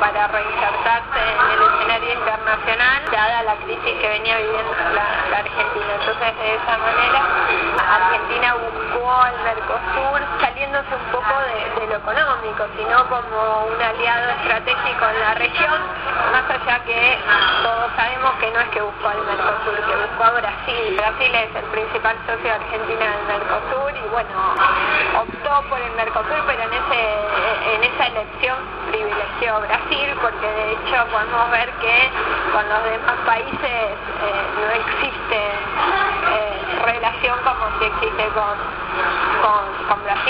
para reinsertarse en el escenario internacional, dada la crisis que venía viviendo la, Argentina. Entonces, de esa manera, Argentina buscó al Mercosur, saliéndose un poco de, lo económico, sino como un aliado estratégico en la región, más allá que todos sabemos que no es que buscó al Mercosur, que buscó a Brasil. Brasil es el principal socio de Argentina del Mercosur y bueno, optó por el Mercosur, pero en, ese, en esa elección privilegiada privilegió Brasil, porque de hecho podemos ver que con los demás países eh, no existe eh, relación como si existe con, con Brasil.